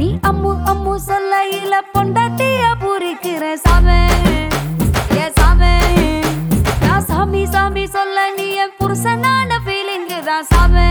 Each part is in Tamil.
நீ அம்மு அம்மு சொல்லையில பொண்டாட்டிய பூரிக்கிற சாமே. ஏ சாமே நான் சாமி சாமி சொல்ல நீ என் புருஷனான ஃபீலிங்கு தான் சாமே.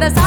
that I